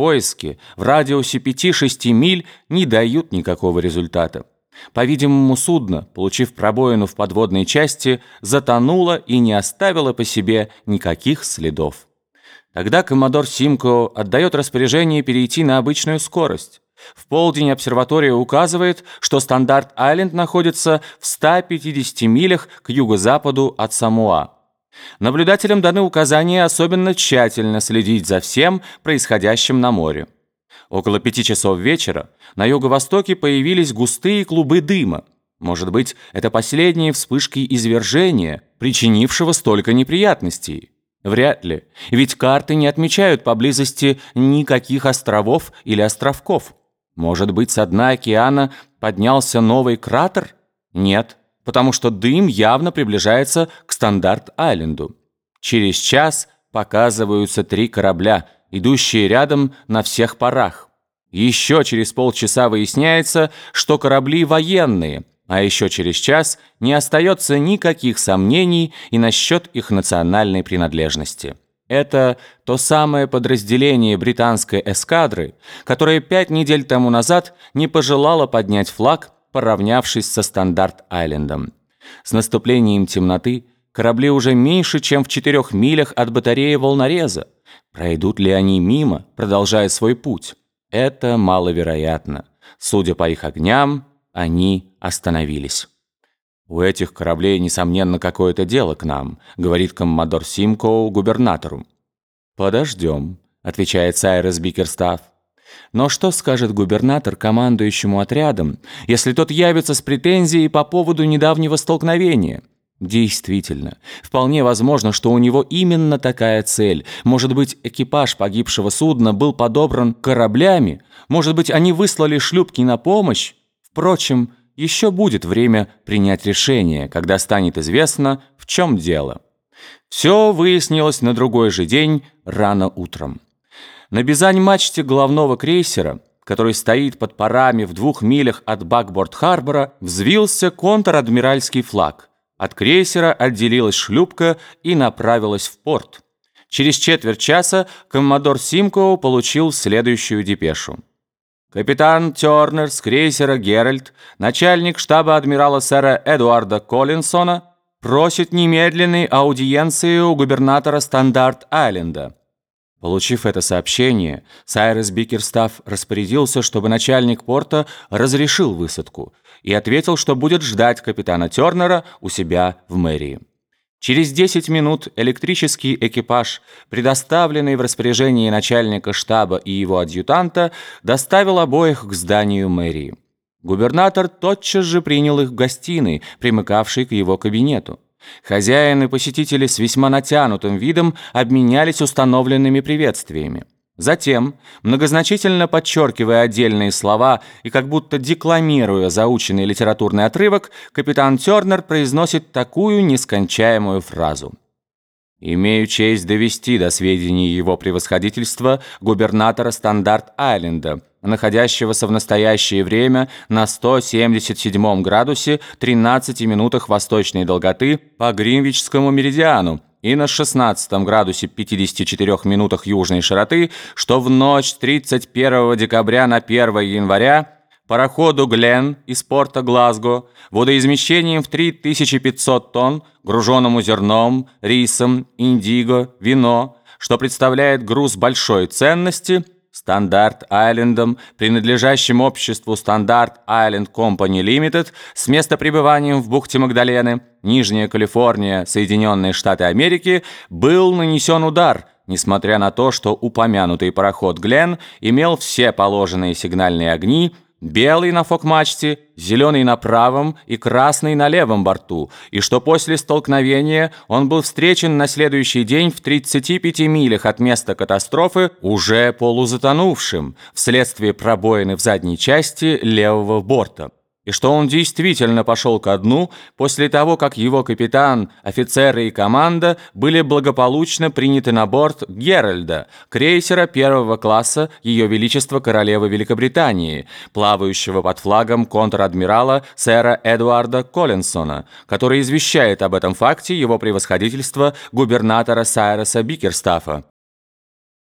поиски в радиусе 5-6 миль не дают никакого результата. По-видимому, судно, получив пробоину в подводной части, затонуло и не оставило по себе никаких следов. Тогда коммодор Симко отдает распоряжение перейти на обычную скорость. В полдень обсерватория указывает, что Стандарт-Айленд находится в 150 милях к юго-западу от Самуа. Наблюдателям даны указания особенно тщательно следить за всем происходящим на море. Около пяти часов вечера на юго-востоке появились густые клубы дыма. Может быть, это последние вспышки извержения, причинившего столько неприятностей. Вряд ли, ведь карты не отмечают поблизости никаких островов или островков. Может быть, с дна океана поднялся новый кратер? Нет, потому что дым явно приближается к Стандарт-Айленду. Через час показываются три корабля, идущие рядом на всех парах. Еще через полчаса выясняется, что корабли военные, а еще через час не остается никаких сомнений и насчет их национальной принадлежности. Это то самое подразделение британской эскадры, которое пять недель тому назад не пожелало поднять флаг, поравнявшись со Стандарт-Айлендом. С наступлением темноты корабли уже меньше, чем в четырех милях от батареи волнореза. Пройдут ли они мимо, продолжая свой путь? Это маловероятно. Судя по их огням, они остановились. «У этих кораблей, несомненно, какое-то дело к нам», говорит коммодор Симкоу губернатору. «Подождем», отвечает Сайрес Бикерстав. Но что скажет губернатор командующему отрядом, если тот явится с претензией по поводу недавнего столкновения? Действительно, вполне возможно, что у него именно такая цель. Может быть, экипаж погибшего судна был подобран кораблями? Может быть, они выслали шлюпки на помощь? Впрочем, еще будет время принять решение, когда станет известно, в чем дело. Все выяснилось на другой же день, рано утром. На бизань-мачте головного крейсера, который стоит под парами в двух милях от Бакборд-Харбора, взвился контр-адмиральский флаг. От крейсера отделилась шлюпка и направилась в порт. Через четверть часа коммодор Симкоу получил следующую депешу. Капитан Тернер с крейсера «Геральт», начальник штаба адмирала сэра Эдуарда Коллинсона, просит немедленной аудиенции у губернатора Стандарт-Айленда. Получив это сообщение, Сайрес Бикерстав распорядился, чтобы начальник порта разрешил высадку и ответил, что будет ждать капитана Тернера у себя в мэрии. Через 10 минут электрический экипаж, предоставленный в распоряжении начальника штаба и его адъютанта, доставил обоих к зданию мэрии. Губернатор тотчас же принял их в гостиной, примыкавшей к его кабинету. Хозяин и посетители с весьма натянутым видом обменялись установленными приветствиями. Затем, многозначительно подчеркивая отдельные слова и как будто декламируя заученный литературный отрывок, капитан Тернер произносит такую нескончаемую фразу. «Имею честь довести до сведений его превосходительства губернатора Стандарт-Айленда, находящегося в настоящее время на 177 градусе 13 минутах восточной долготы по Гринвичскому меридиану, и на 16 градусе 54 минутах южной широты, что в ночь 31 декабря на 1 января пароходу «Глен» из порта Глазго водоизмещением в 3500 тонн, груженному зерном, рисом, индиго, вино, что представляет груз большой ценности – Стандарт-Айлендом, принадлежащим обществу Standard Island Company Limited, с местопребыванием в бухте Магдалены, Нижняя Калифорния, Соединенные Штаты Америки, был нанесен удар, несмотря на то, что упомянутый пароход «Глен» имел все положенные сигнальные огни, белый на фок-мачте, зеленый на правом и красный на левом борту, и что после столкновения он был встречен на следующий день в 35 милях от места катастрофы уже полузатонувшим вследствие пробоины в задней части левого борта и что он действительно пошел ко дну после того, как его капитан, офицеры и команда были благополучно приняты на борт Геральда, крейсера первого класса Ее Величества Королевы Великобритании, плавающего под флагом контр-адмирала сэра Эдуарда Коллинсона, который извещает об этом факте его превосходительство губернатора Сайреса Бикерстафа.